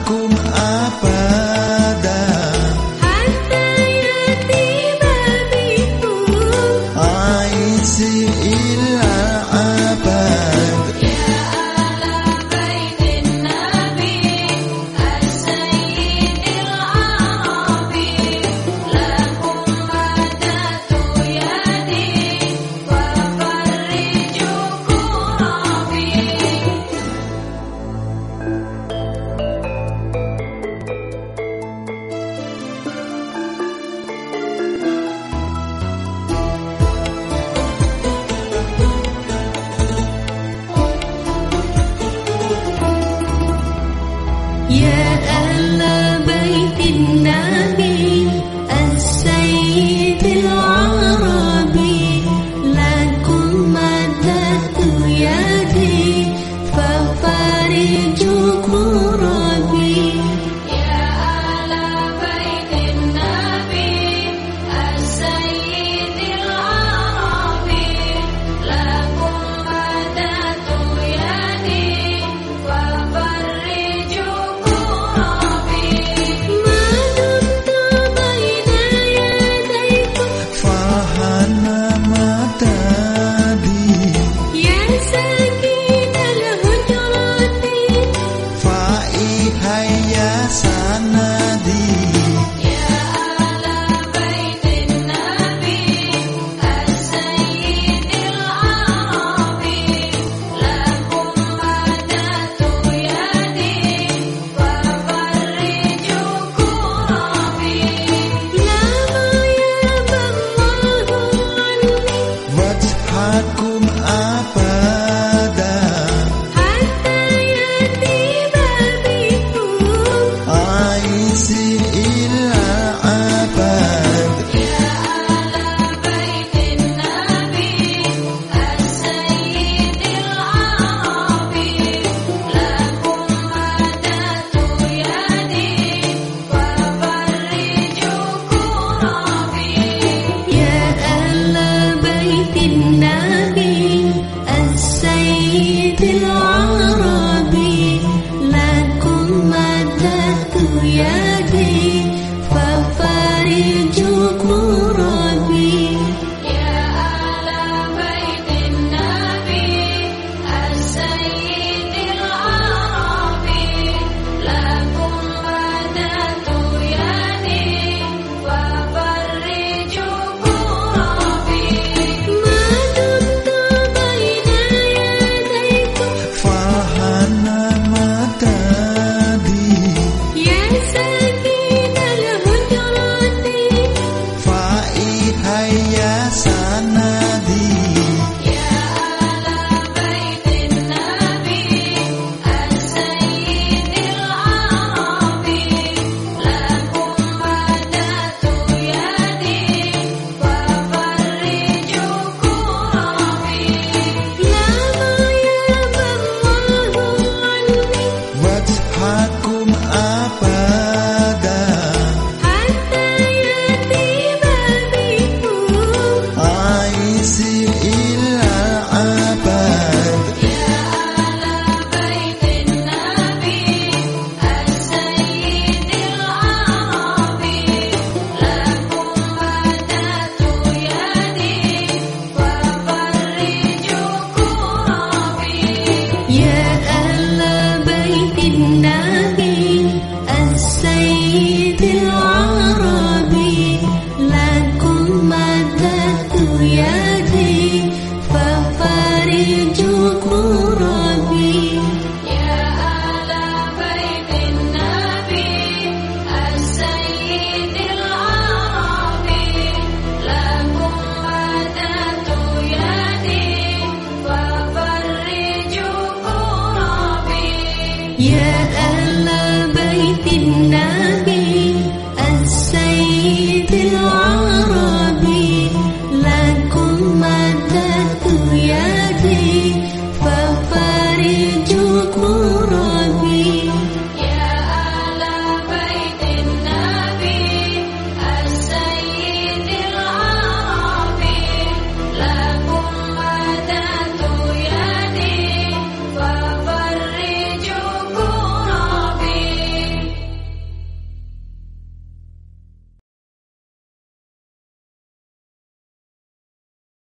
aku